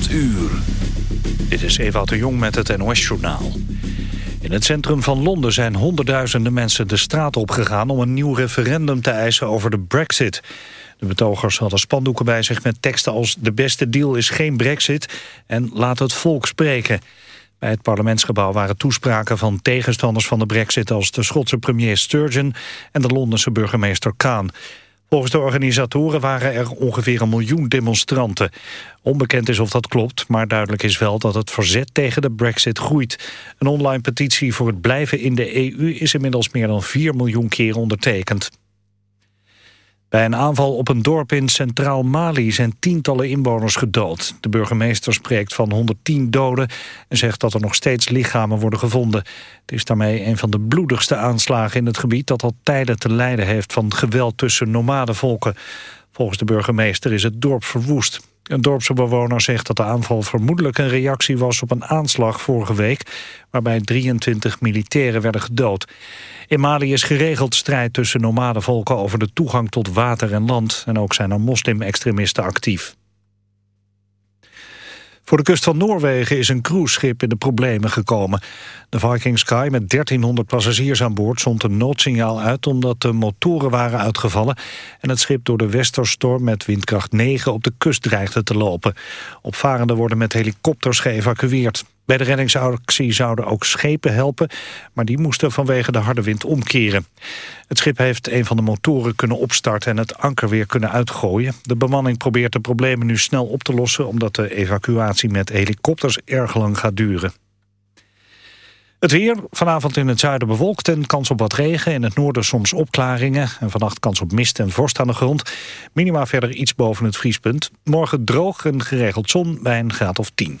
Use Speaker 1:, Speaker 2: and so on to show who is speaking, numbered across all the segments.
Speaker 1: 8 uur. Dit is Ewout de Jong met het NOS-journaal. In het centrum van Londen zijn honderdduizenden mensen de straat opgegaan... om een nieuw referendum te eisen over de brexit. De betogers hadden spandoeken bij zich met teksten als... de beste deal is geen brexit en laat het volk spreken. Bij het parlementsgebouw waren toespraken van tegenstanders van de brexit... als de Schotse premier Sturgeon en de Londense burgemeester Khan... Volgens de organisatoren waren er ongeveer een miljoen demonstranten. Onbekend is of dat klopt, maar duidelijk is wel dat het verzet tegen de brexit groeit. Een online petitie voor het blijven in de EU is inmiddels meer dan 4 miljoen keer ondertekend. Bij een aanval op een dorp in Centraal Mali zijn tientallen inwoners gedood. De burgemeester spreekt van 110 doden en zegt dat er nog steeds lichamen worden gevonden. Het is daarmee een van de bloedigste aanslagen in het gebied dat al tijden te lijden heeft van geweld tussen nomadenvolken. Volgens de burgemeester is het dorp verwoest. Een dorpse bewoner zegt dat de aanval vermoedelijk een reactie was op een aanslag vorige week... waarbij 23 militairen werden gedood. In Mali is geregeld strijd tussen nomadenvolken over de toegang tot water en land. En ook zijn er moslim-extremisten actief. Voor de kust van Noorwegen is een cruiseschip in de problemen gekomen. De Viking Sky met 1300 passagiers aan boord zond een noodsignaal uit... omdat de motoren waren uitgevallen... en het schip door de westerstorm met windkracht 9 op de kust dreigde te lopen. Opvarenden worden met helikopters geëvacueerd. Bij de reddingsactie zouden ook schepen helpen... maar die moesten vanwege de harde wind omkeren. Het schip heeft een van de motoren kunnen opstarten... en het anker weer kunnen uitgooien. De bemanning probeert de problemen nu snel op te lossen... omdat de evacuatie met helikopters erg lang gaat duren. Het weer, vanavond in het zuiden bewolkt en kans op wat regen. In het noorden soms opklaringen. En vannacht kans op mist en vorst aan de grond. Minima verder iets boven het vriespunt. Morgen droog en geregeld zon bij een graad of 10.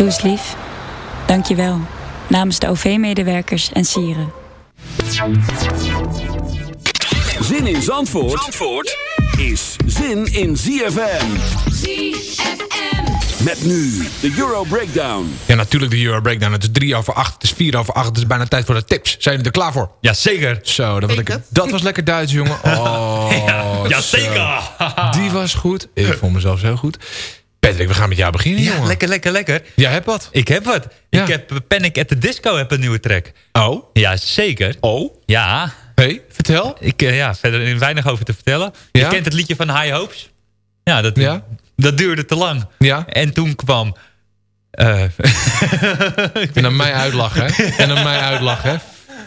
Speaker 2: Doe eens lief. Dank je wel. Namens de OV-medewerkers en sieren.
Speaker 3: Zin in Zandvoort, Zandvoort is zin in ZFM.
Speaker 4: ZFM.
Speaker 3: Met nu de Euro Breakdown.
Speaker 5: Ja, natuurlijk de Euro Breakdown. Het is drie over acht, het is vier over acht. Het is bijna tijd voor de tips. Zijn jullie er klaar voor?
Speaker 6: Jazeker.
Speaker 5: Zo, dat was, lekker, dat was lekker Duits, jongen. Oh,
Speaker 6: Jazeker.
Speaker 5: zo. Die was goed. Ik vond mezelf zo goed. Patrick, we gaan met jou beginnen,
Speaker 6: Ja,
Speaker 5: jongen.
Speaker 6: lekker, lekker, lekker.
Speaker 5: Jij hebt wat.
Speaker 6: Ik heb wat.
Speaker 5: Ja.
Speaker 6: Ik heb Panic at the Disco heb een nieuwe track.
Speaker 5: Oh?
Speaker 6: Ja, zeker.
Speaker 5: Oh?
Speaker 6: Ja.
Speaker 5: hey, vertel.
Speaker 6: Ik, eh, ja, verder weinig over te vertellen.
Speaker 5: Ja?
Speaker 6: Je kent het liedje van High Hopes? Ja, dat,
Speaker 5: Ja.
Speaker 6: dat duurde te lang.
Speaker 5: Ja.
Speaker 6: En toen kwam... eh,
Speaker 5: En aan mij uitlachen, hè? En aan mij uitlachen, hè?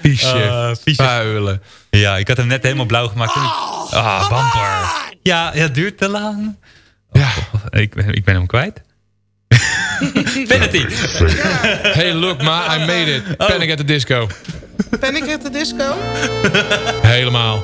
Speaker 5: Viesje.
Speaker 6: Viesje.
Speaker 5: Vuilen.
Speaker 6: ja, ik had hem net helemaal blauw gemaakt. toen ik- Ah, bamper. Ja, ja, het duurt te lang.
Speaker 5: Ja.
Speaker 6: Ik, ben- ik ben hem kwijt. Penalty.
Speaker 5: Hey, look, ma, I made it. Panic at the disco.
Speaker 7: Panic at the Disco?
Speaker 5: Helemaal.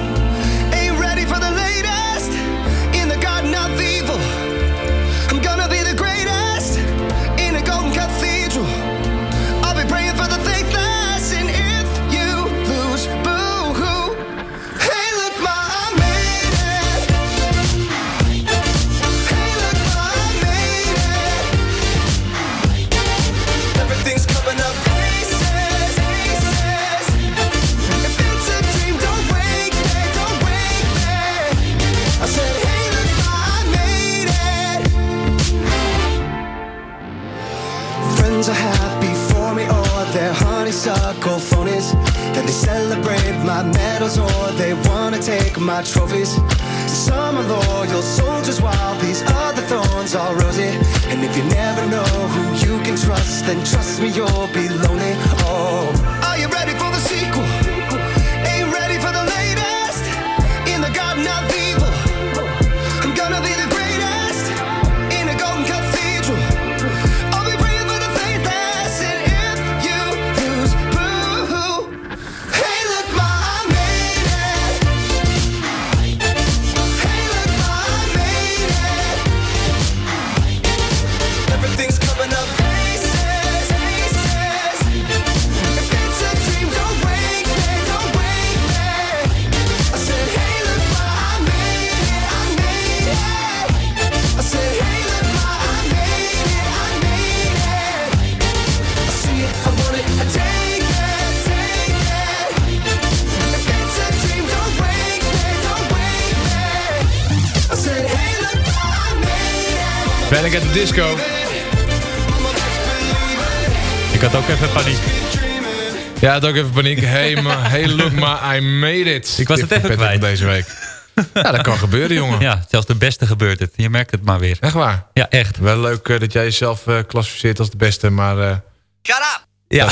Speaker 5: Ja, had ook even paniek. Hey, ma, hey look, ma, I made it.
Speaker 6: Ik was het even kwijt.
Speaker 5: Deze week. Ja, dat kan gebeuren, jongen.
Speaker 6: Ja, zelfs de beste gebeurt het. Je merkt het maar weer.
Speaker 5: Echt waar?
Speaker 6: Ja, echt.
Speaker 5: Wel leuk eh, dat jij jezelf eh, klassificeert als de beste, maar... eh
Speaker 4: Shut up!
Speaker 6: Ja.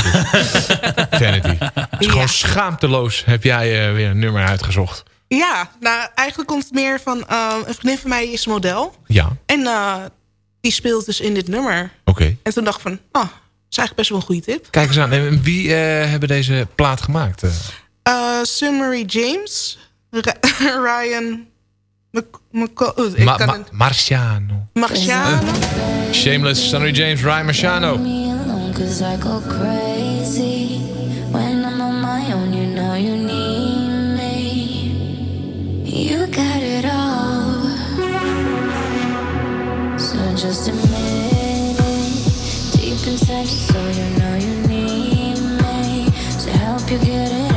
Speaker 5: Vanity. Het is gewoon schaamteloos heb jij eh, weer een nummer uitgezocht.
Speaker 7: Ja, nou eigenlijk komt het meer van... een vriendin van mij is model.
Speaker 5: Ja,
Speaker 7: En eh, die speelt dus in dit nummer.
Speaker 5: oké.
Speaker 7: En toen dacht ik van... Oh, dat is eigenlijk best wel een goede tip.
Speaker 5: Kijk eens aan. En wie eh, hebben deze plaat gemaakt? eh?
Speaker 7: Eh Sunmarie James. Ra- Ryan...
Speaker 5: Ma- Ma- Marciano.
Speaker 7: Marciano.
Speaker 5: Shameless, Sunny James, Ryan Marciano.
Speaker 8: Cause I go crazy when I'm on my own. You know you need me. You got it all. So just so you know you need me to help you get it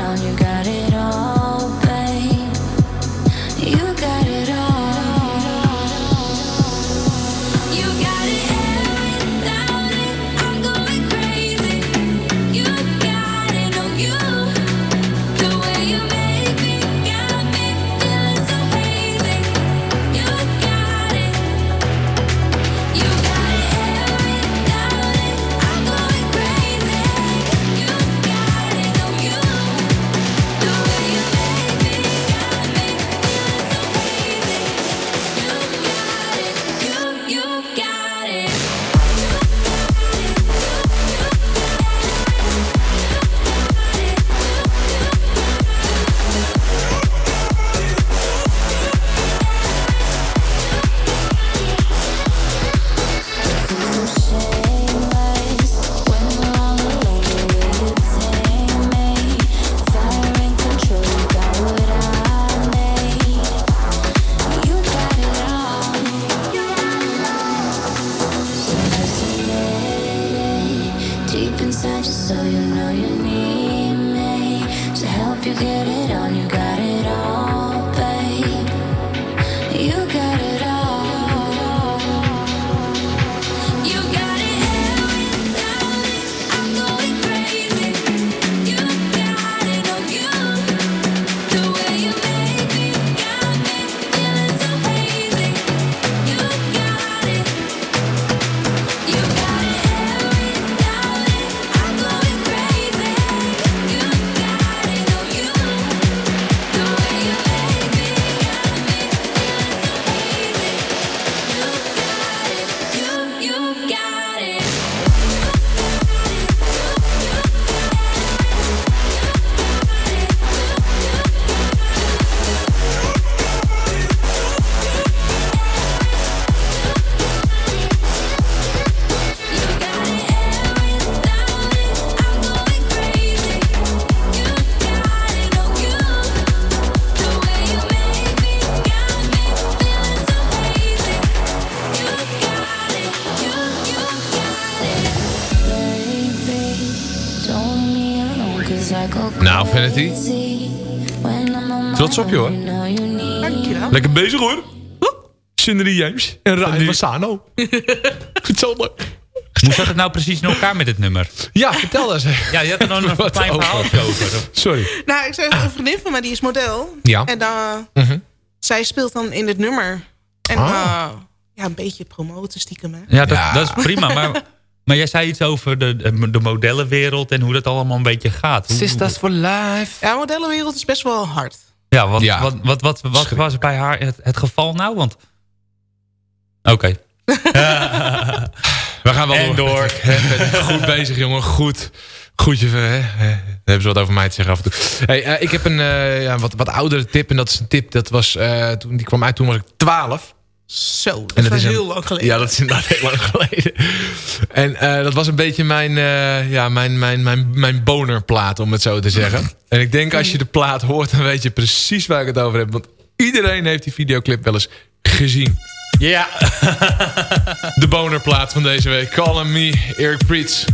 Speaker 5: Trots op je hoor.
Speaker 7: Dankjewel.
Speaker 5: Lekker bezig hoor. Cindery James en Ryan zo man.
Speaker 6: Hoe zat het nou precies in elkaar met dit nummer?
Speaker 5: Ja, vertel eens.
Speaker 6: Ja, je had er nog een
Speaker 5: Wat
Speaker 6: klein
Speaker 5: over?
Speaker 6: verhaaltje over.
Speaker 5: Sorry.
Speaker 7: Nou, ik zei, een vriendin van mij die is model.
Speaker 5: Ja.
Speaker 7: En dan,
Speaker 5: Mhm.
Speaker 7: zij speelt dan in dit nummer. En
Speaker 6: Ah.
Speaker 7: eh, ja, een beetje promoten stiekem. Hè?
Speaker 6: Ja, dat, dat is prima. Maar, maar jij zei iets over de, de modellenwereld en hoe dat allemaal een beetje gaat. Hoe-
Speaker 5: Sisters for life.
Speaker 7: Ja, modellenwereld is best wel hard.
Speaker 6: Ja, wat,
Speaker 5: Ja.
Speaker 6: wat, wat, wat, wat was bij haar het, het geval nou? Want... Oké.
Speaker 5: We gaan wel
Speaker 6: En door.
Speaker 5: Goed bezig, jongen. Goed. Goed, je, hè? hè. Dan hebben ze wat over mij te zeggen af en toe. Hey, eh, ik heb een eh, ja, wat, wat oudere tip. En dat is een tip, dat was, eh, toen, die kwam uit toen was ik 12.
Speaker 7: Zo, dat
Speaker 5: En
Speaker 7: is wel
Speaker 5: een-
Speaker 7: heel lang geleden.
Speaker 5: Ja, dat is inderdaad heel lang geleden. En eh, dat was een beetje mijn, eh, ja, mijn, mijn, mijn, mijn bonerplaat, om het zo te zeggen. En ik denk als je de plaat hoort, dan weet je precies waar ik het over heb. Want iedereen heeft die videoclip wel eens gezien.
Speaker 6: Ja.
Speaker 5: De bonerplaat van deze week. Call on me, Eric Priets.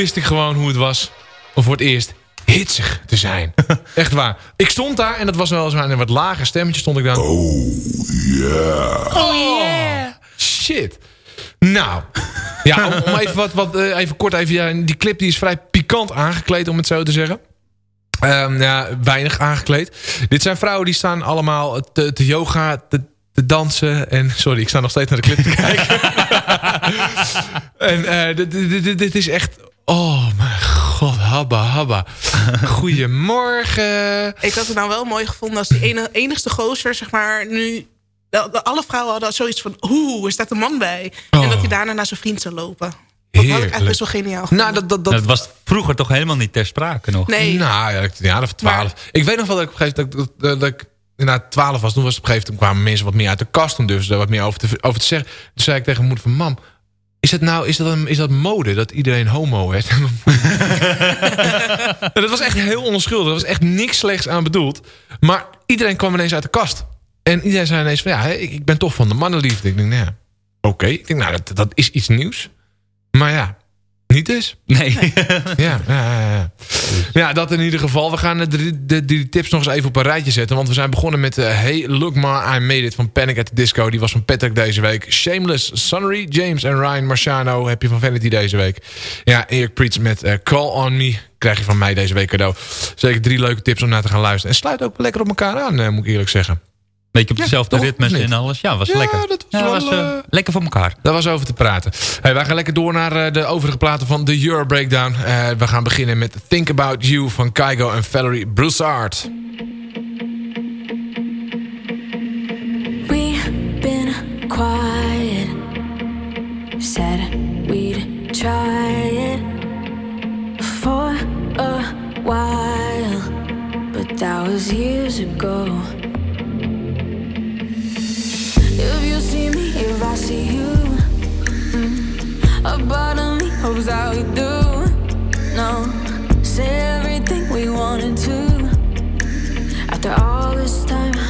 Speaker 5: Wist ik gewoon hoe het was om voor het eerst hitsig te zijn. Echt waar. Ik stond daar en dat was wel zo'n wat lager stemmetje stond ik dan. Oh yeah. Oh yeah. Shit. Nou. Ja, om, om even, wat, wat, eh, even kort even. Ja, die clip die is vrij pikant aangekleed om het zo te zeggen. Ehm, ja, weinig aangekleed. Dit zijn vrouwen die staan allemaal te, te yoga, te, te dansen. En sorry, ik sta nog steeds naar de clip te kijken. en eh, dit, dit, dit, dit is echt... Oh mijn god, habba habba. Goedemorgen.
Speaker 7: Ik had het nou wel mooi gevonden als die enigste gozer, zeg maar, nu... alle vrouwen hadden zoiets van, oeh, er staat een man bij. En dat hij daarna naar zijn vriend zou lopen. Dat had ik eigenlijk best wel geniaal
Speaker 5: Nou, dat, dat, dat,
Speaker 6: Dat was vroeger toch helemaal niet ter sprake nog?
Speaker 7: Nee.
Speaker 5: Nou, ja, ik- ja, of twaalf. Ik weet nog wel dat ik op een gegeven moment dat, dat, dat ik inderdaad twaalf was. Toen was het op een gegeven moment kwamen mensen wat meer uit de kast. Toen durfden ze daar wat meer over te, over te zeggen. Toen zei ik tegen mijn moeder van, mam, is het nou, is dat, een, is dat mode dat iedereen homo is? dat was echt heel onschuldig. Er was echt niks slechts aan bedoeld. Maar iedereen kwam ineens uit de kast. En iedereen zei ineens van, ja, ik, ik ben toch van de mannenliefde. Ik denk, nou ja, Oké, ik denk, nou, dat, dat is iets nieuws. Maar ja, niet dus.
Speaker 6: Nee.
Speaker 5: ja, ja, ja, ja. ja, dat in ieder geval. We gaan de, de, de, die tips nog eens even op een rijtje zetten. Want we zijn begonnen met eh, Hey, Look Ma, I Made It van Panic at the Disco. Die was van Patrick deze week. Shameless, Sunnery, James en Ryan Marciano heb je van Vanity deze week. Ja, Eric Preach met eh, Call On Me krijg je van mij deze week cadeau. Zeker drie leuke tips om naar te gaan luisteren. En sluit ook wel lekker op elkaar aan, eh, moet ik eerlijk zeggen.
Speaker 6: Beetje op dezelfde
Speaker 5: toch?
Speaker 6: ritmes en alles. Ja, was
Speaker 5: Ja,
Speaker 6: lekker.
Speaker 5: dat was
Speaker 6: ja,
Speaker 5: wel,
Speaker 6: was, eh,
Speaker 5: eh,
Speaker 6: lekker voor elkaar.
Speaker 5: Daar was over te praten. Hey, wij gaan lekker door naar eh, de overige platen van The Euro Breakdown. Eh, we gaan beginnen met Think About You van Kygo en Valerie Broussard.
Speaker 8: We've been quiet. Said we'd try it for a while, but that was years ago. If I see you, a part of me hopes that we do. No, say everything we wanted to. After all this time.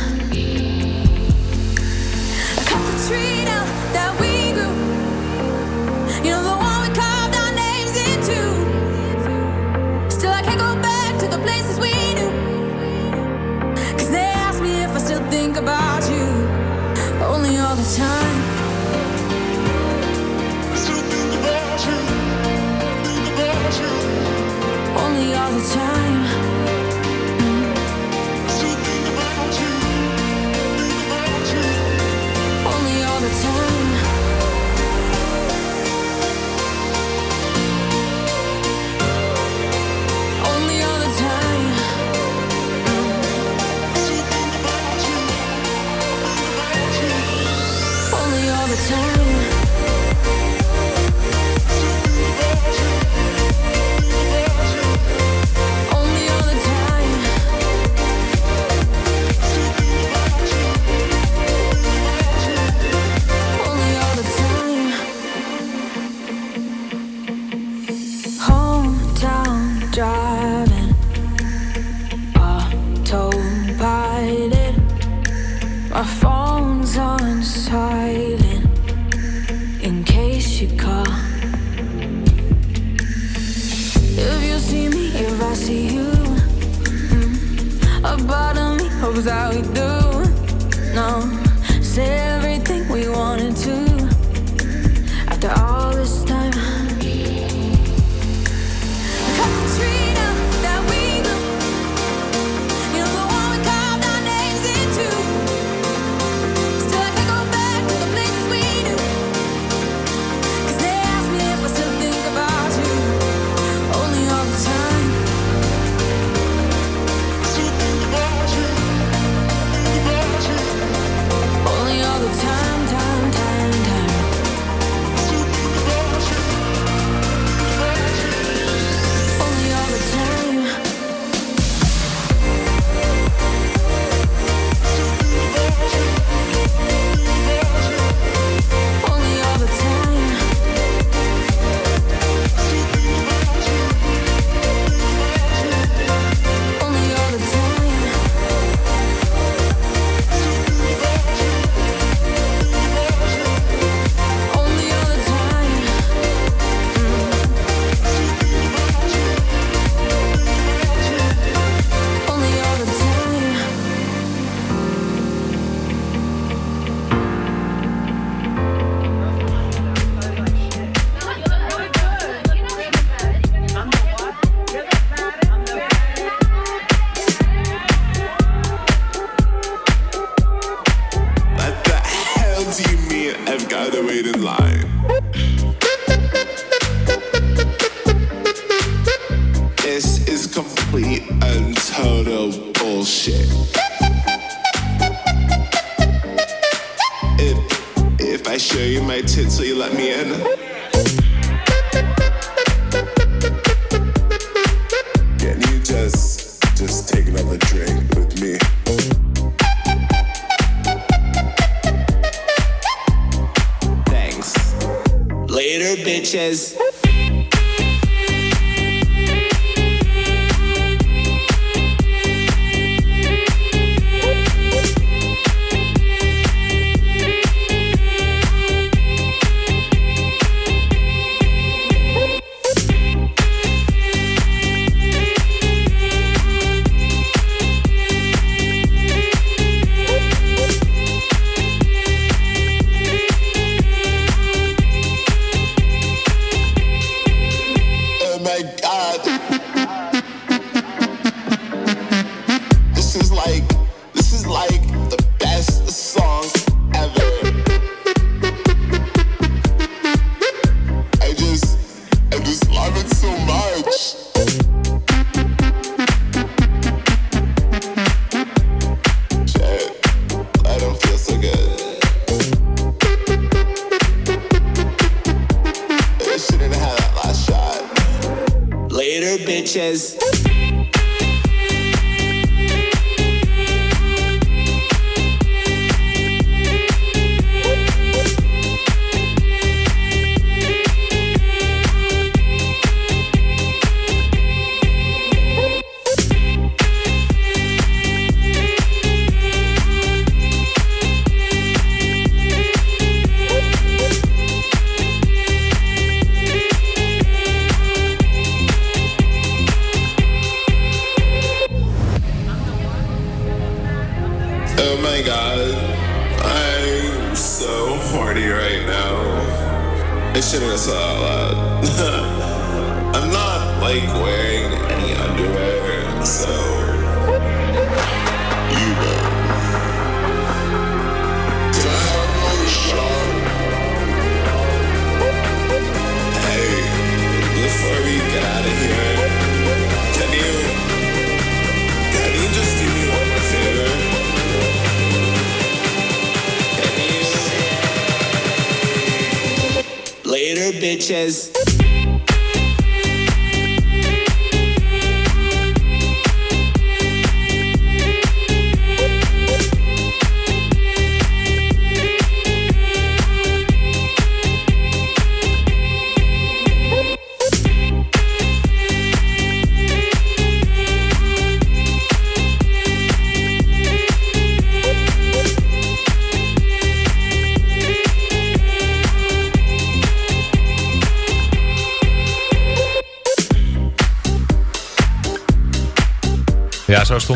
Speaker 9: Later, bitches.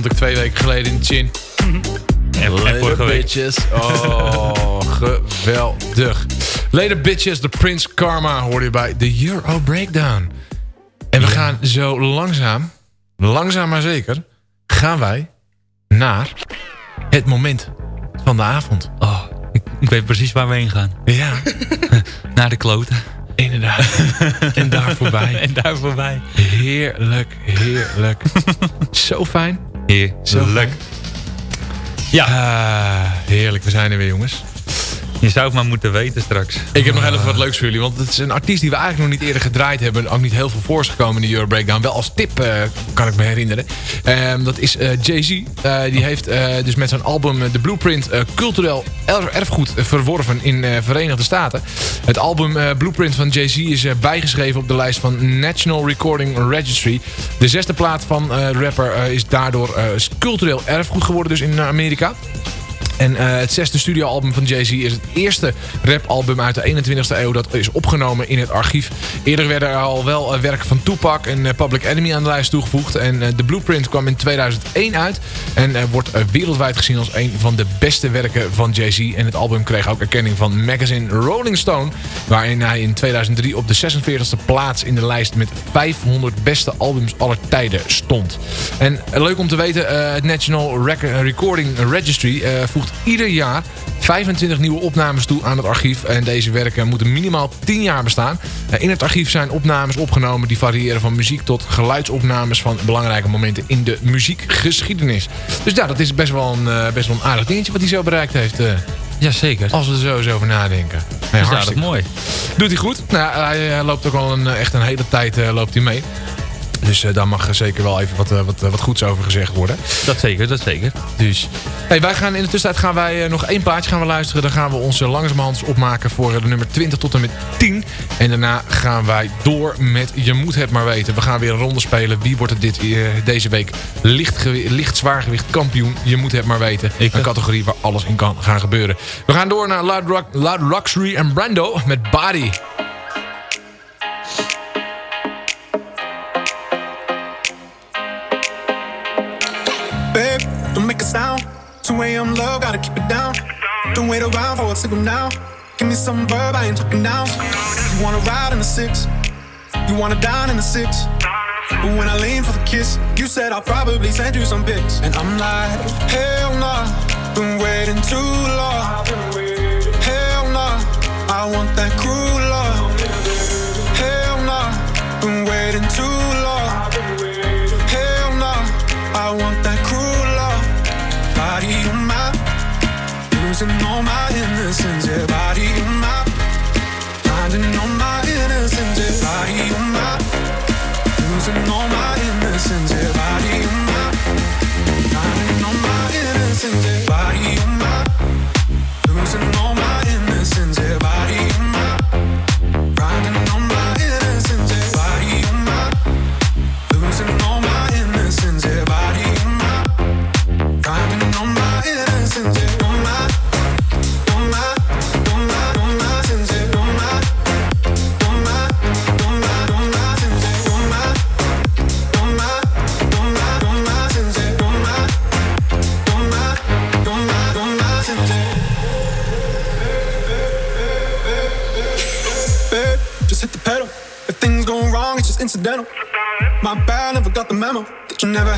Speaker 5: Stond ik twee weken geleden in Chin.
Speaker 6: En vorige
Speaker 5: bitches. Oh, geweldig. Later bitches, de Prince Karma hoorde je bij de Euro Breakdown. En we gaan zo langzaam, langzaam maar zeker, gaan wij naar het moment van de avond.
Speaker 6: Oh, ik, ik weet precies waar we heen gaan.
Speaker 5: Ja.
Speaker 6: Naar de kloten.
Speaker 5: Inderdaad. en daar voorbij.
Speaker 6: En daar voorbij.
Speaker 5: Heerlijk, heerlijk. Zo fijn.
Speaker 6: Heerlijk.
Speaker 5: Ja. heerlijk, we zijn er weer jongens.
Speaker 6: Je zou het maar moeten weten straks.
Speaker 5: Ik heb nog heel even wat leuks voor jullie. Want het is een artiest die we eigenlijk nog niet eerder gedraaid hebben. Ook niet heel veel voor is gekomen in de Euro Breakdown. Wel als tip eh, kan ik me herinneren. Ehm, dat is eh, Jay-Z. Eh, die heeft eh, dus met zijn album The Blueprint cultureel er- erfgoed verworven in de Verenigde Staten. Het album Blueprint van Jay-Z is bijgeschreven op de lijst van National Recording Registry. De zesde plaat van de rapper is daardoor cultureel erfgoed geworden dus in Amerika. En eh, het zesde studioalbum van Jay-Z is het eerste rapalbum uit de 21ste eeuw dat is opgenomen in het archief. Eerder werden er al wel eh, werken van Tupac en eh, Public Enemy aan de lijst toegevoegd. En de Blueprint kwam in 2001 uit en wordt wereldwijd gezien als een van de beste werken van Jay-Z. En het album kreeg ook erkenning van magazine Rolling Stone, waarin hij in 2003 op de 46e plaats in de lijst met 500 beste albums aller tijden stond. En leuk om te weten, het National Rec- Recording Registry eh, voegt ieder jaar 25 nieuwe opnames toe aan het archief. En deze werken moeten minimaal 10 jaar bestaan. Eh, in het archief zijn opnames opgenomen die variëren van muziek tot geluidsopnames van belangrijke momenten in de muziekgeschiedenis. Dus ja, dat is best wel een, eh, best wel een aardig dingetje wat hij zo bereikt heeft. eh,
Speaker 6: Jazeker.
Speaker 5: als we er zo eens over nadenken. Nee,
Speaker 6: dat
Speaker 5: hartstikke
Speaker 6: mooi.
Speaker 5: Doet hij goed. Nou, hij, loopt ook al een, echt een hele tijd loopt hij mee. Dus eh, daar mag er zeker wel even wat, eh, wat, eh, wat goeds over gezegd worden.
Speaker 6: Dat zeker, dat zeker.
Speaker 5: Dus hey, wij gaan in de tussentijd gaan wij nog één plaatje gaan we luisteren. Dan gaan we ons langzamerhand opmaken voor de nummer 20 tot en met 10. En daarna gaan wij door met Je moet het maar weten. We gaan weer een ronde spelen. Wie wordt het dit, deze week licht, licht zwaargewicht kampioen? Je moet het maar weten. een categorie waar alles in kan gaan gebeuren. We gaan door naar Loud, Rock, Loud Luxury en Brando met Body.
Speaker 10: 2 a.m. love, gotta keep it down. Don't wait around for a signal now. Give me some verb, I ain't talking now. You wanna ride in the six, you wanna dine in the six. But when I lean for the kiss, you said I'll probably send you some pics. And I'm like, hell nah, been waiting too long.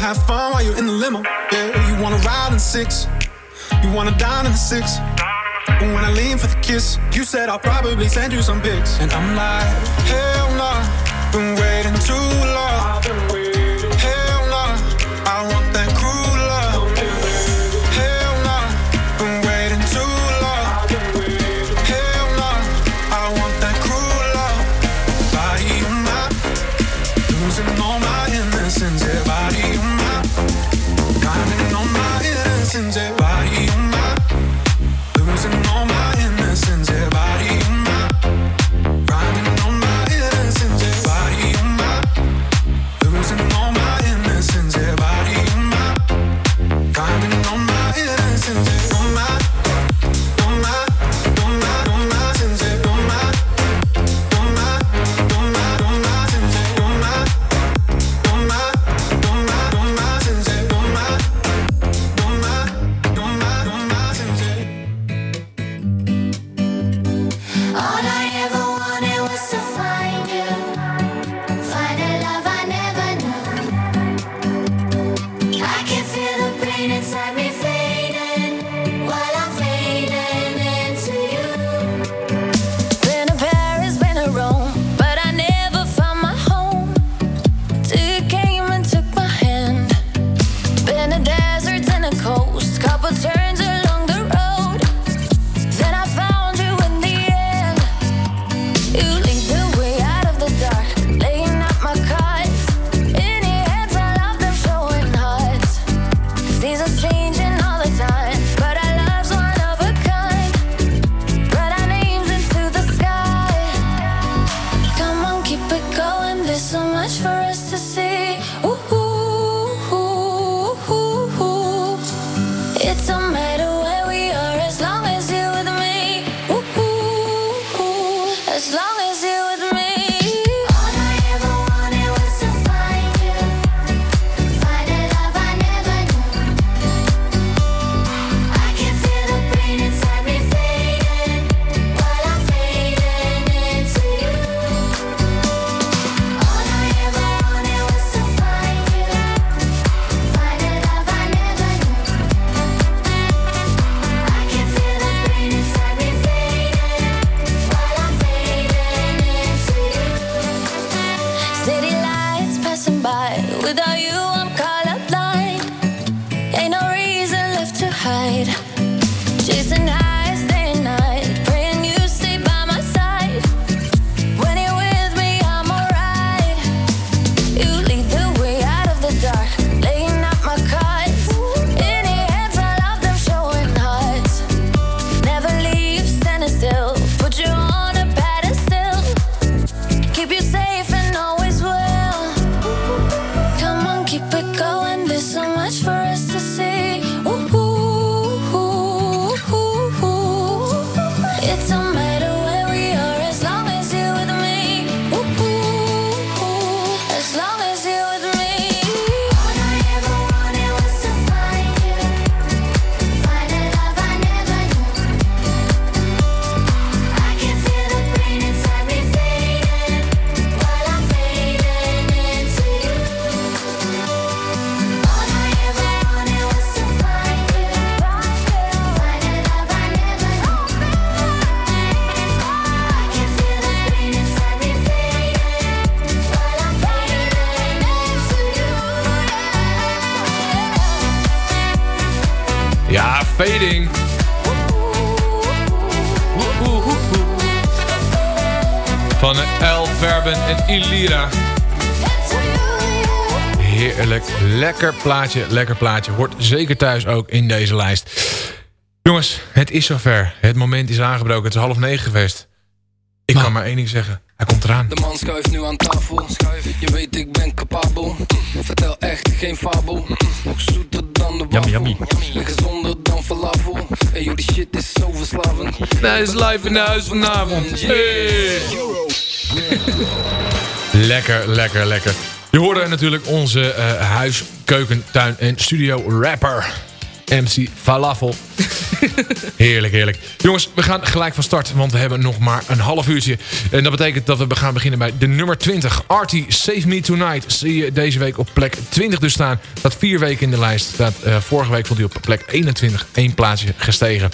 Speaker 10: have fun while you're in the limo. Yeah, you wanna ride in six. You wanna dine in the six. But when I lean for the kiss, you said I'll probably send you some pics. And I'm like, hell no, nah. been waiting too long.
Speaker 5: Plaatje, lekker plaatje. Hoort zeker thuis ook in deze lijst. Jongens, het is zover. Het moment is aangebroken. Het is half negen geweest. Ik kan maar één ding zeggen. Hij komt eraan.
Speaker 11: De man schuift nu aan tafel. Je weet ik ben capabel. Vertel echt geen fabel. Nog zoeter dan de wafel.
Speaker 6: Yummy,
Speaker 11: En gezonder dan falafel. En joh, die shit is zo verslavend.
Speaker 5: Hij is live in huis vanavond. Hey. Lekker, lekker, lekker. Je hoorde natuurlijk onze eh, huis, keuken, tuin en studio rapper. MC Falafel. heerlijk, heerlijk. Jongens, we gaan gelijk van start, want we hebben nog maar een half uurtje. En dat betekent dat we gaan beginnen bij de nummer 20. Artie, Save Me Tonight. Zie je deze week op plek 20 dus staan. Staat vier weken in de lijst. Staat, eh, vorige week stond hij op plek 21. één plaatsje gestegen.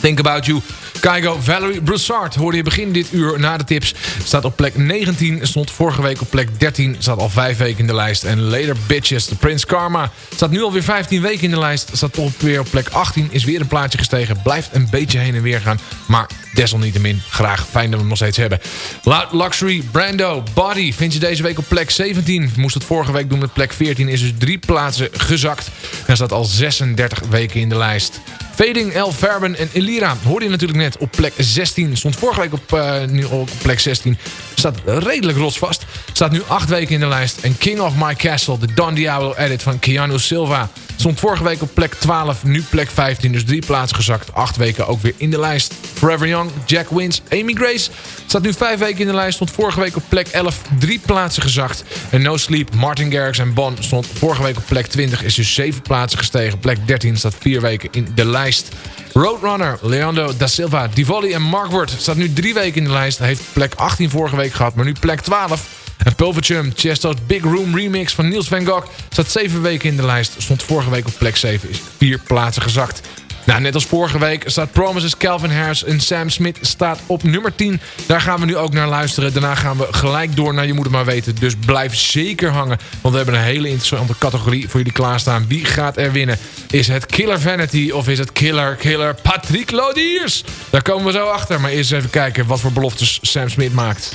Speaker 5: Think About You. Kaigo Valerie Broussard hoorde je begin dit uur na de tips. Staat op plek 19. Stond vorige week op plek 13. Staat al 5 weken in de lijst. En Later Bitches, de Prince Karma. Staat nu alweer 15 weken in de lijst. Staat toch weer op plek 18. Is weer een plaatje gestegen. Blijft een beetje heen en weer gaan. Maar desalniettemin graag. Fijn dat we hem nog steeds hebben. Loud Luxury, Brando, Body. Vind je deze week op plek 17. Moest het vorige week doen met plek 14. Is dus drie plaatsen gezakt. En staat al 36 weken in de lijst. Fading, El Verben en Elira hoorde je natuurlijk net op plek 16. Stond vorige week op, eh, nu op plek 16. Staat redelijk rotsvast. Staat nu 8 weken in de lijst. En King of My Castle, de Don Diablo edit van Keanu Silva. Stond vorige week op plek 12, nu plek 15. Dus drie plaatsen gezakt. 8 weken ook weer in de lijst. Forever Young, Jack Wins, Amy Grace. Staat nu 5 weken in de lijst. Stond vorige week op plek 11, drie plaatsen gezakt. En No Sleep, Martin Garrix en Bon stond vorige week op plek 20. Is dus 7 plaatsen gestegen. Plek 13 staat 4 weken in de lijst. Roadrunner, Leandro da Silva, Divoli en Mark Ward staat nu drie weken in de lijst. Heeft plek 18 vorige week gehad, maar nu plek 12. En Pulverchum, Chesto's Big Room remix van Niels van Gogh... staat 7 weken in de lijst. Stond vorige week op plek 7, is 4 plaatsen gezakt. Nou, net als vorige week staat Promises, Calvin Harris en Sam Smith staat op nummer 10. Daar gaan we nu ook naar luisteren. Daarna gaan we gelijk door naar Je Moet Het Maar Weten. Dus blijf zeker hangen, want we hebben een hele interessante categorie voor jullie klaarstaan. Wie gaat er winnen? Is het Killer Vanity of is het Killer Killer Patrick Lodiers? Daar komen we zo achter, maar eerst even kijken wat voor beloftes Sam Smith maakt.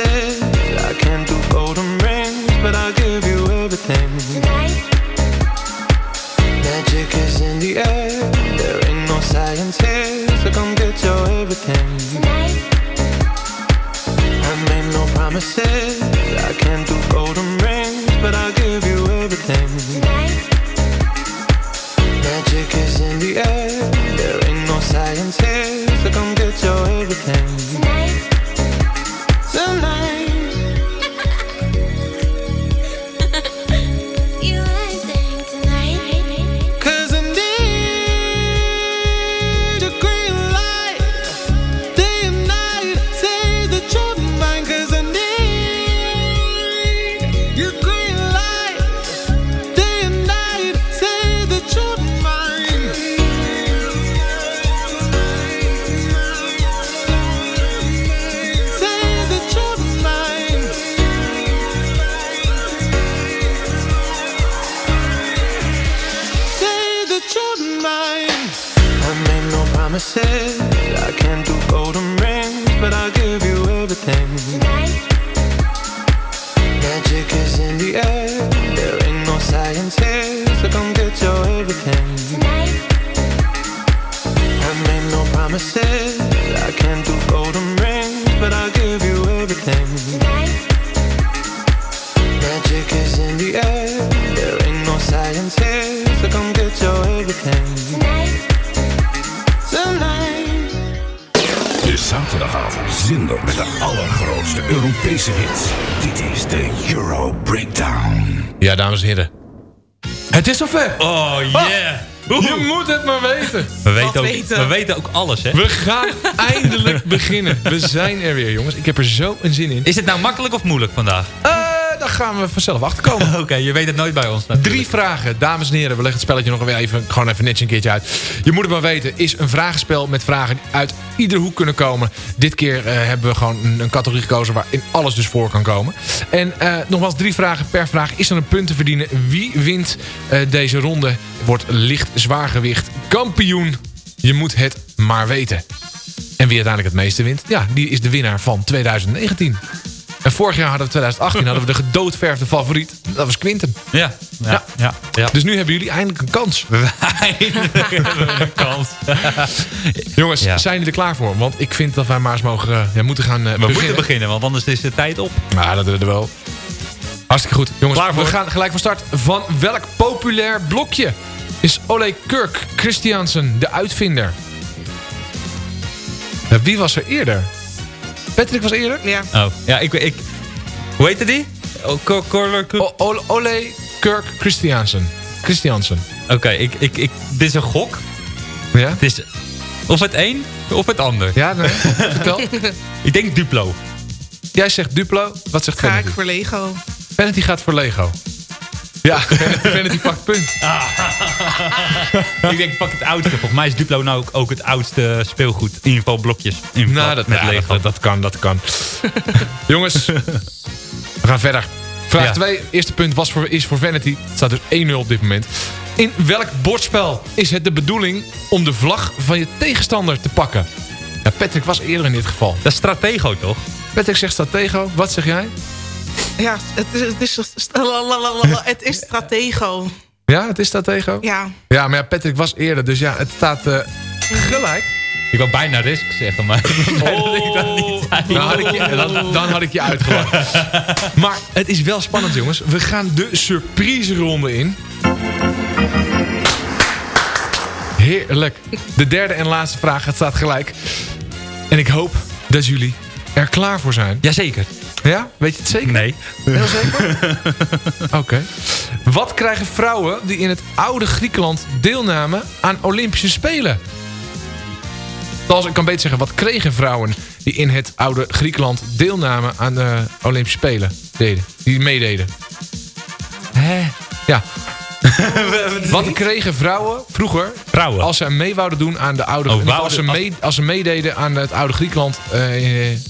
Speaker 12: I can't do golden
Speaker 3: zaterdagavond zinder met de allergrootste Europese hits. Dit is de Euro Breakdown.
Speaker 5: Ja, dames en heren. Het is zover.
Speaker 6: Oh, yeah.
Speaker 5: Je moet het maar weten.
Speaker 6: We weten, ook, we weten ook alles, hè?
Speaker 5: We gaan eindelijk beginnen. We zijn er weer, jongens. Ik heb er zo een zin in.
Speaker 6: Is het nou makkelijk of moeilijk vandaag?
Speaker 5: Eh, daar gaan we vanzelf achterkomen.
Speaker 6: Oké, je weet het nooit bij ons. natuurlijk.
Speaker 5: Drie vragen. Dames en heren, we leggen het spelletje nog even, gewoon even netjes een keertje uit. Je moet het maar weten, is een vragenspel met vragen die uit iedere hoek kunnen komen. Dit keer eh, hebben we gewoon een, een categorie gekozen waarin alles dus voor kan komen. En eh, nogmaals, drie vragen per vraag. Is er een punt te verdienen? Wie wint eh, deze ronde? Wordt licht zwaargewicht kampioen. Je moet het maar weten. En wie uiteindelijk het meeste wint, ja, die is de winnaar van 2019. En vorig jaar hadden we 2018 hadden we de gedoodverfde favoriet. Dat was Quinten.
Speaker 6: Ja, ja, ja. ja.
Speaker 5: Dus nu hebben jullie eindelijk een kans.
Speaker 6: Eindelijk hebben we een kans.
Speaker 5: Jongens,
Speaker 6: Ja.
Speaker 5: zijn jullie er klaar voor? Want ik vind dat wij maar eens mogen, eh, ja, moeten gaan eh,
Speaker 6: We
Speaker 5: beginnen.
Speaker 6: moeten beginnen, want anders is de tijd op.
Speaker 5: Ja, dat redden we wel. Hartstikke goed. Jongens,
Speaker 6: Klaar voor?
Speaker 5: we gaan gelijk van start. Van welk populair blokje is Ole Kirk Christiansen de uitvinder? Ja, wie was er eerder? Patrick was eerder?
Speaker 7: Ja.
Speaker 6: Oh, ja, ik... ik hoe heette die? Oh,
Speaker 5: Ole, Kirk Christiansen. Christiansen.
Speaker 6: Oké, ik, ik, ik, dit is een gok.
Speaker 5: Ja?
Speaker 6: Het is of het een of het ander.
Speaker 5: Ja, nee. Vertel.
Speaker 6: Ik denk Duplo.
Speaker 5: Jij zegt Duplo. Wat zegt
Speaker 7: Ga ik
Speaker 5: Vanity?
Speaker 7: voor Lego.
Speaker 5: Vanity gaat voor Lego. Ja, Vanity, pakt punt.
Speaker 6: ik denk, pak het oudste. Volgens mij is Duplo nou ook, ook het oudste speelgoed. In ieder geval blokjes. In
Speaker 5: Nou, dat,
Speaker 6: met
Speaker 5: ja,
Speaker 6: Lego.
Speaker 5: dat, dat kan, dat kan. Jongens, we gaan verder. Vraag
Speaker 6: Ja.
Speaker 5: 2, eerste punt was voor, is voor Vanity. Het staat dus 1-0 op dit moment. In welk bordspel is het de bedoeling om de vlag van je tegenstander te pakken? Ja, Patrick was eerder in dit geval.
Speaker 6: Dat is Stratego, toch?
Speaker 5: Patrick zegt Stratego. Wat zeg jij?
Speaker 7: Ja, het is, het is, het is Stratego.
Speaker 5: Ja, het is Stratego?
Speaker 7: Ja.
Speaker 5: Ja, maar ja, Patrick was eerder. Dus ja, het staat eh, gelijk.
Speaker 6: Ik wou bijna Risk zeggen, maar... Oh. ik dat niet zei.
Speaker 5: Dan had ik je, dan, dan had ik je uitgelachen. Maar het is wel spannend, jongens. We gaan de surprise ronde in. Heerlijk. De derde en laatste vraag. Het staat gelijk. En ik hoop dat jullie er klaar voor zijn.
Speaker 6: Jazeker.
Speaker 5: Ja? Weet je het zeker?
Speaker 6: Nee.
Speaker 5: Heel zeker? Oké. Wat krijgen vrouwen die in het oude Griekenland deelnamen aan Olympische Spelen? Zoals ik kan beter zeggen, wat kregen vrouwen die in het oude Griekenland deelnamen aan de Olympische Spelen? Deden, die meededen. Hè? Ja. Wat kregen vrouwen vroeger
Speaker 6: Vrouwen.
Speaker 5: als ze mee wouden doen aan de oude
Speaker 6: Oh,
Speaker 5: als, ze mee, als ze meededen aan het oude Griekenland eh,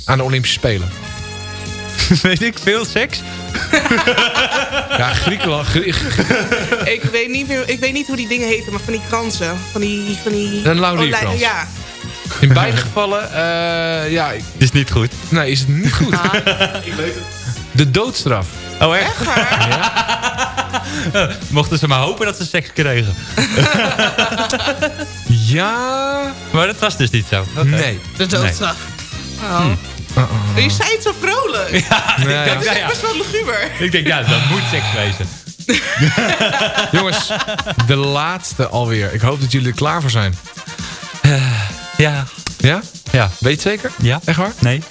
Speaker 5: aan de Olympische Spelen?
Speaker 6: Weet ik veel seks?
Speaker 5: Ja, Griekenland. Grie-
Speaker 7: Ik weet, niet meer, ik weet niet hoe die dingen heten, maar van die kransen. Van die... Van die
Speaker 5: Een laurierkrans.
Speaker 7: Ja.
Speaker 5: In beide gevallen, eh, ja, ik-
Speaker 6: Is niet goed.
Speaker 5: nee, is het niet goed.
Speaker 6: Ik weet het.
Speaker 5: De doodstraf.
Speaker 6: Oh, echt? Mochten ze maar hopen dat ze seks kregen.
Speaker 5: Ja.
Speaker 6: Maar dat was dus niet zo.
Speaker 5: Nee.
Speaker 7: De doodstraf. Oh. Je zei het zo vrolijk.
Speaker 6: Ja,
Speaker 5: Nee,
Speaker 6: ik,
Speaker 5: ja.
Speaker 6: denk,
Speaker 7: Dat is echt best wel luguber.
Speaker 6: ik denk, ja, dat moet seks wezen.
Speaker 5: Jongens, de laatste alweer. Ik hoop dat jullie er klaar voor zijn.
Speaker 6: Ja.
Speaker 5: Ja?
Speaker 6: Ja.
Speaker 5: Weet je zeker?
Speaker 6: Ja.
Speaker 5: Echt waar?
Speaker 6: Nee.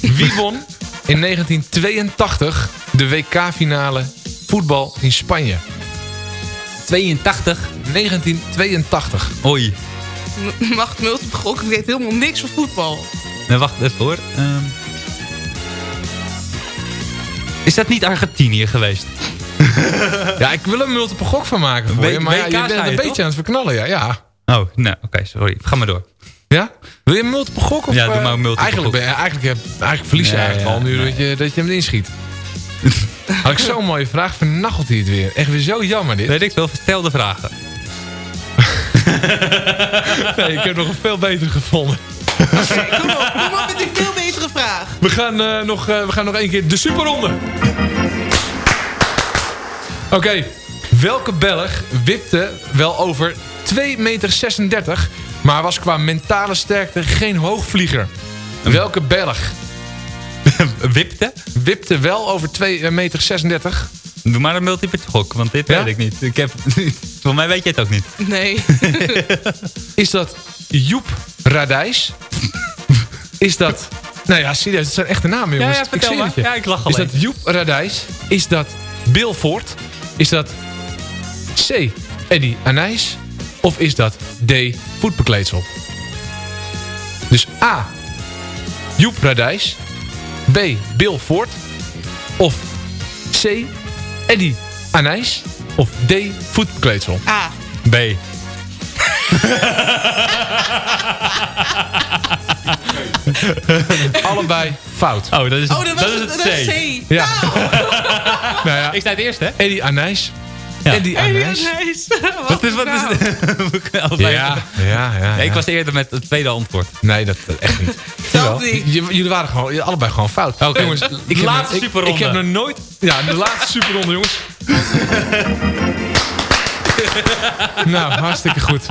Speaker 5: Wie won in 1982 de WK-finale voetbal in Spanje?
Speaker 6: 82.
Speaker 5: 1982.
Speaker 6: Oei.
Speaker 7: M- Macht ik weet helemaal niks van voetbal.
Speaker 6: Nee, wacht even hoor. Ehm. is dat niet Argentinië geweest?
Speaker 5: Ja, ik wil er een multiple gok van maken voor je. Maar ja, je bent een
Speaker 6: je,
Speaker 5: beetje
Speaker 6: toch?
Speaker 5: aan het verknallen, ja. ja.
Speaker 6: Oh, nou, oké, sorry. Ga maar door.
Speaker 5: Ja? Wil je een multiple gok? Of,
Speaker 6: Ja, doe
Speaker 5: eh,
Speaker 6: maar een multiple
Speaker 5: eigenlijk,
Speaker 6: gok.
Speaker 5: eigenlijk, heb- eigenlijk verlies je
Speaker 6: Nee,
Speaker 5: eigenlijk
Speaker 6: ja,
Speaker 5: al nu
Speaker 6: nee.
Speaker 5: dat, je, dat je hem inschiet. Had ik zo'n mooie vraag, vernachelt hij het weer. Echt weer zo jammer dit.
Speaker 6: Weet ik veel, stel de vragen.
Speaker 5: nee, ik heb nog een veel betere gevonden.
Speaker 7: Kom op, kom op met die veel betere vraag.
Speaker 5: We gaan, eh, nog, eh, we gaan nog één keer de superronde. Oké, welke Belg wipte wel over 2,36 meter, maar was qua mentale sterkte geen hoogvlieger? Welke Belg
Speaker 6: wipte?
Speaker 5: Wipte wel over 2,36 meter.
Speaker 6: Doe maar een multiple gok, want dit
Speaker 5: Ja?
Speaker 6: weet ik niet. Ik heb, voor mij weet je het ook niet.
Speaker 7: Nee.
Speaker 5: Is dat Joep Radijs? Is dat... Nou ja, serieus, het zijn echte namen, jongens.
Speaker 6: Ja, ja, vertel
Speaker 5: ik
Speaker 6: maar.
Speaker 5: het je.
Speaker 6: Ja, ik lach al
Speaker 5: Is dat. Joep Radijs? Is dat Bill Ford? Is dat C. Eddie Anijs? Of is dat D. Voetbekleedsel? Dus A. Joep Radijs. B. Bill Ford. Of C. Eddie Anijs. Of D. Voetbekleedsel?
Speaker 7: A.
Speaker 6: B.
Speaker 5: Allebei fout.
Speaker 6: Oh, dat is,
Speaker 7: Oh, dat was
Speaker 6: dat is
Speaker 7: het-
Speaker 6: het
Speaker 7: dat is
Speaker 6: C.
Speaker 7: C.
Speaker 5: Ja. nou ja,
Speaker 6: Ik sta het eerst, hè?
Speaker 5: Eddie Anijs.
Speaker 6: Ja.
Speaker 5: Eddie Anijs.
Speaker 6: Wat is, wat is Allebei.
Speaker 5: Ja, ja, ja.
Speaker 6: Ja, ik was eerder met het tweede antwoord.
Speaker 5: Nee, dat dat echt niet.
Speaker 7: Zelf niet.
Speaker 5: Jullie waren gewoon, allebei gewoon fout.
Speaker 6: Oké.
Speaker 5: Jongens, ik heb,
Speaker 6: Laatste
Speaker 5: ik,
Speaker 6: superronde.
Speaker 5: ik heb nog nooit... Ja, de laatste superronde, jongens. nou, hartstikke goed.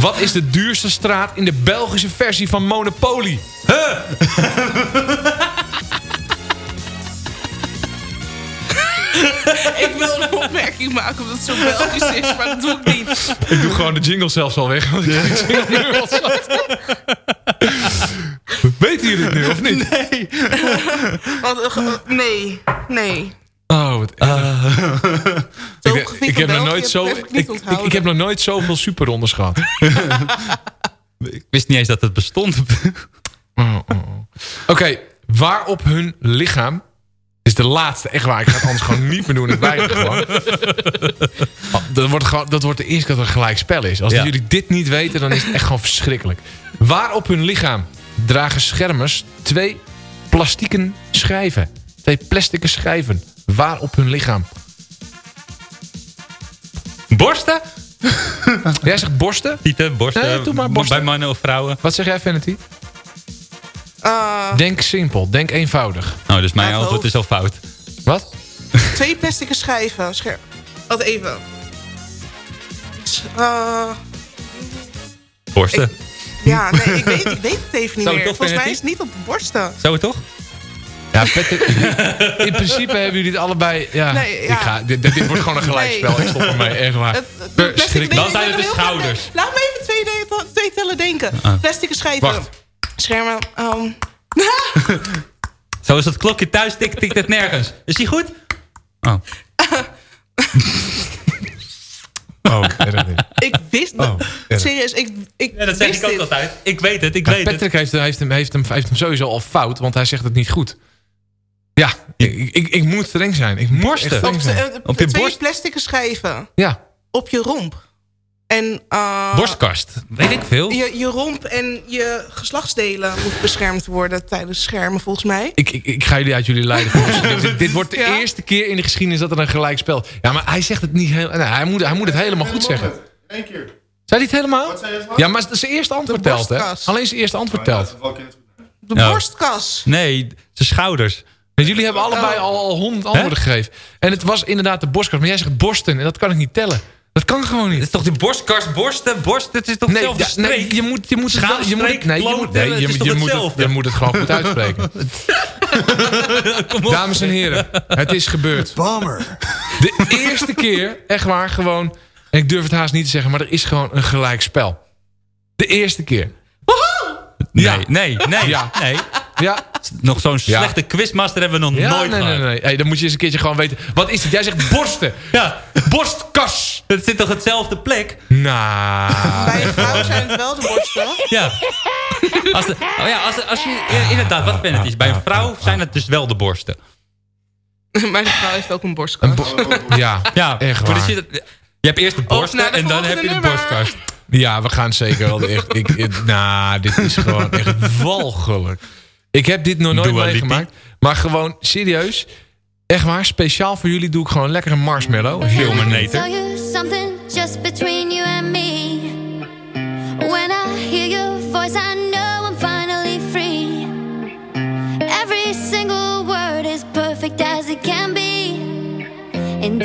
Speaker 5: Wat is de duurste straat in de Belgische versie van Monopoly?
Speaker 7: Ik wil een opmerking maken omdat het zo Belgisch is, maar dat doe ik niet.
Speaker 5: Ik doe gewoon de jingle zelfs al weg. Want ik heb die jingle nu al zat. Weten jullie het nu, of niet?
Speaker 6: Nee.
Speaker 7: Want, nee, nee.
Speaker 5: Oh, wat erg.
Speaker 7: Zo
Speaker 5: ik, heb nog nooit zo,
Speaker 7: heb ik
Speaker 5: heb nog nooit zoveel superrondes gehad.
Speaker 6: Ik wist niet eens dat het bestond.
Speaker 5: Oh, oh, oh. Oké, waar op hun lichaam... is de laatste, echt waar. Ik ga het anders gewoon niet meer doen. Ik weiger gewoon. Oh, dat, wordt gewoon. dat wordt de eerste keer dat er een gelijk spel is. Als
Speaker 6: Ja.
Speaker 5: jullie dit niet weten, dan is het echt gewoon verschrikkelijk. Waar op hun lichaam dragen schermers twee plastieken schijven? Twee plastieke schijven. Waar op hun lichaam?
Speaker 6: Borsten?
Speaker 5: Jij zegt borsten?
Speaker 6: Tieten, borsten.
Speaker 5: Nee, doe maar borsten.
Speaker 6: Bij mannen of vrouwen.
Speaker 5: Wat zeg jij, Vanity?
Speaker 7: Eh,
Speaker 5: Denk simpel, denk eenvoudig.
Speaker 6: Oh, dus mijn
Speaker 7: Ja,
Speaker 6: antwoord is al fout.
Speaker 5: Wat?
Speaker 7: twee plastic schijven. Scher Wat even. Eh,
Speaker 6: Borsten.
Speaker 7: ja, nee, ik weet, ik weet het even niet
Speaker 6: Zou
Speaker 7: meer.
Speaker 6: het toch,
Speaker 7: Volgens mij is het niet op de borsten.
Speaker 6: Zo toch?
Speaker 5: Ja, Petter, in principe hebben jullie het allebei... Ja,
Speaker 7: Nee, ja.
Speaker 5: Ik ga, dit, wordt gewoon een gelijkspel. Ik stop ermee, echt waar.
Speaker 7: Het, het- de plastic nee,
Speaker 6: Dan zijn het de schouders.
Speaker 7: Laat me even twee, de- twee tellen denken.
Speaker 6: Ah.
Speaker 7: Plastic schijven.
Speaker 5: Wacht.
Speaker 7: Schermen. ehm,
Speaker 6: Zoals het klokje thuis tikt, tikt het nergens. Is die goed? Oh.
Speaker 5: Oh,
Speaker 7: ik wist...
Speaker 5: Oh, erg.
Speaker 7: serieus, ik, ik
Speaker 6: Ja, dat zeg ik ook
Speaker 7: dit.
Speaker 6: altijd. Ik weet het, ik
Speaker 5: Ja,
Speaker 6: weet het.
Speaker 5: Patrick heeft, heeft, hem, heeft, hem, heeft hem sowieso al fout, want hij zegt het niet goed. Ja, ik, ik, ik moet streng zijn. Ik moet streng
Speaker 7: Op,
Speaker 5: zijn.
Speaker 6: Op je
Speaker 7: twee
Speaker 6: borst?
Speaker 7: plastic schijven.
Speaker 5: Ja,
Speaker 7: Op je romp. En, eh,
Speaker 6: Borstkast. Weet ik veel.
Speaker 7: Je, je romp en je geslachtsdelen moeten beschermd worden tijdens schermen, volgens mij.
Speaker 5: ik, ik, ik ga jullie uit jullie leiden. volgens. dit, dit wordt de
Speaker 7: Ja.
Speaker 5: eerste keer in de geschiedenis dat er een gelijk spel... Ja, maar hij zegt het niet heel... Nee, hij, moet, hij moet het helemaal goed zeggen.
Speaker 13: Eén keer.
Speaker 5: Zei hij het helemaal?
Speaker 13: Wat zei je?
Speaker 5: Ja, maar zijn eerste antwoord telt, hè? Alleen zijn eerste antwoord telt.
Speaker 7: De borstkas.
Speaker 6: Nee, zijn schouders.
Speaker 5: En jullie hebben allebei al, al honderd antwoorden gegeven. En het was inderdaad de borstkas. Maar jij zegt borsten en dat kan ik niet tellen. Dat kan gewoon
Speaker 6: Het
Speaker 5: niet.
Speaker 6: is toch de borstkast, borsten, borst? Het is toch
Speaker 5: Nee, ja,
Speaker 6: streek?
Speaker 5: nee, je moet, je moet het wel- je moet het, nee, je moet, nee, je,
Speaker 6: het
Speaker 5: moet het, je moet het gewoon goed uitspreken. Dames en heren, het is gebeurd.
Speaker 14: Bomber.
Speaker 5: De eerste keer, echt waar, gewoon... En ik durf het haast niet te zeggen, maar er is gewoon een gelijk spel. De eerste keer.
Speaker 6: Nee,
Speaker 5: Ja.
Speaker 6: nee, nee.
Speaker 5: Ja.
Speaker 6: nee.
Speaker 5: Ja,
Speaker 6: Nog zo'n slechte quizmaster hebben we nog
Speaker 5: ja
Speaker 6: nooit
Speaker 5: nee, nee,
Speaker 6: gehad.
Speaker 5: nee. Hey, dan moet je eens een keertje gewoon weten. Wat is het? Jij zegt borsten.
Speaker 6: Ja,
Speaker 5: Borstkas.
Speaker 6: het zit toch hetzelfde plek?
Speaker 5: Nou...
Speaker 7: Bij een vrouw zijn het wel de borsten.
Speaker 6: Ja. Als, de, oh ja, als, als je, inderdaad, wat ben het is. Bij een vrouw zijn het dus wel de borsten.
Speaker 7: Mijn vrouw heeft ook een borstkas.
Speaker 5: Een bo- ja,
Speaker 6: Ja,
Speaker 5: echt
Speaker 6: maar
Speaker 5: waar.
Speaker 6: zit- je hebt eerst de borsten
Speaker 7: de
Speaker 6: en dan heb je de
Speaker 7: nummer.
Speaker 6: borstkast.
Speaker 5: Ja, we gaan zeker wel echt. Ik, ik- nou, dit is gewoon echt walgelijk. Ik heb dit nog nooit meegemaakt. Maar gewoon serieus. Echt waar, speciaal voor jullie doe ik gewoon lekker een marshmallow.
Speaker 6: Filminator.
Speaker 8: Tell you
Speaker 15: something just between you and me. When I hear your voice, I know I'm finally free. Every single word is perfect as it can be. And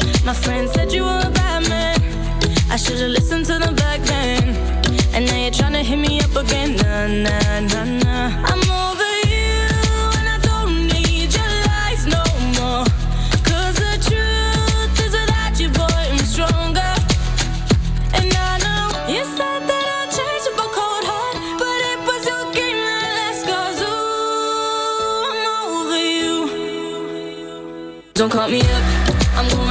Speaker 13: My friend said you were a bad man. I should've listened to them back then. And now you're trying to hit me up again. Nah, nah, nah, nah. I'm over you. And I don't need your lies no more. Cause the truth is without you, boy, I'm stronger. And I know you said that I'd change up a cold heart, but it was your game that last. Cause ooh, I'm over you. Don't call me up, I'm going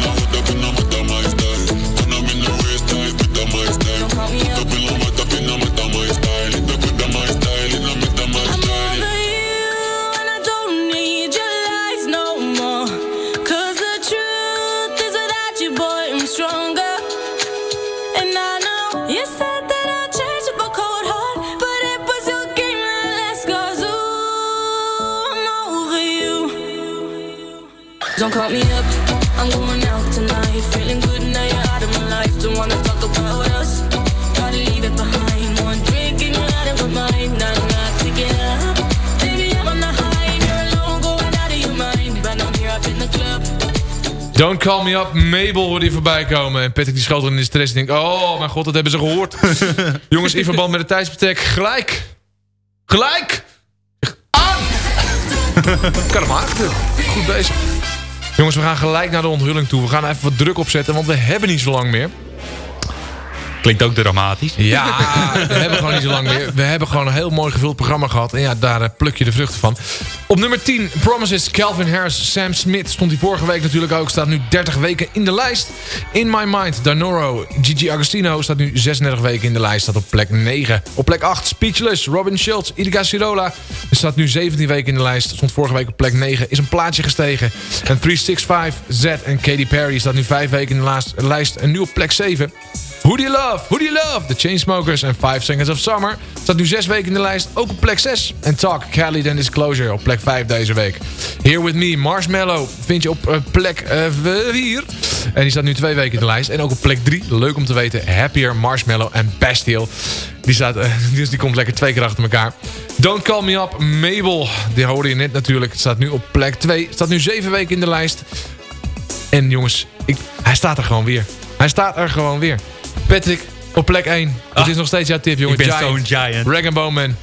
Speaker 13: Don't Call Me Up,
Speaker 5: Mabel hoorde hier voorbij komen. En Patrick die schoot in de stress en denkt... Oh, mijn god, dat hebben ze gehoord. Jongens, in verband met het tijdsbestek, gelijk. Gelijk! Aan! kan hem aardig. Goed bezig. Jongens, we gaan gelijk naar de onthulling toe. We gaan even wat druk opzetten, want we hebben niet zo lang meer.
Speaker 6: Klinkt ook dramatisch.
Speaker 5: Ja, we hebben gewoon niet zo lang meer. We hebben gewoon een heel mooi gevuld programma gehad. En ja, daar eh, pluk je de vruchten van. Op nummer 10, Promises, Calvin Harris, Sam Smith. Stond hij vorige week natuurlijk ook. Staat nu 30 weken in de lijst. In My Mind, Danoro, Gigi Agostino. Staat nu 36 weken in de lijst. Staat op plek 9. Op plek 8, Speechless, Robin Schultz, Ilika Sirola. Staat nu 17 weken in de lijst. Stond vorige week op plek 9. Is een plaatje gestegen. En 365, Z en Katy Perry. Staat nu 5 weken in de lijst. En nu op plek 7. Who Do You Love? Who Do You Love? The Chainsmokers en 5 Seconds of Summer. Staat nu 6 weken in de lijst, ook op plek 6. En Talk, Kelly and Disclosure op plek 5 deze week. Here With Me, Marshmallow vind je op eh, plek 4. en die staat nu 2 weken in de lijst. En ook op plek 3, leuk om te weten, Happier, Marshmallow en Bastille. Die, staat, eh, dus die komt lekker twee keer achter elkaar. Don't Call Me Up, Mabel. Die hoorde je net natuurlijk. Staat nu op plek 2. Staat nu 7 weken in de lijst. En jongens, ik, hij staat er gewoon weer. Hij staat er gewoon weer. Patrick, op plek 1. Dat is nog steeds jouw tip, jongen.
Speaker 6: Ah, ik ben zo'n giant.
Speaker 5: Rag Bowman.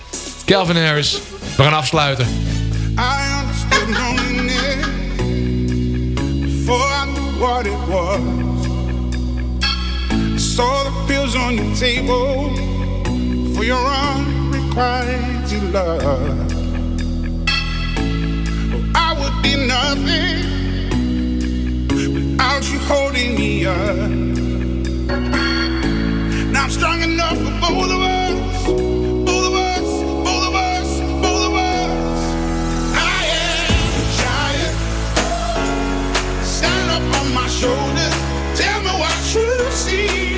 Speaker 5: Calvin Harris. We gaan afsluiten.
Speaker 16: I understood loneliness before I knew what it was. I saw the pills on your table for your unrequited love. I would be nothing without you holding me up. I'm strong enough for both of us. Both of us, both of us, both of us. I am a giant. Stand up on my shoulders. Tell me what you see.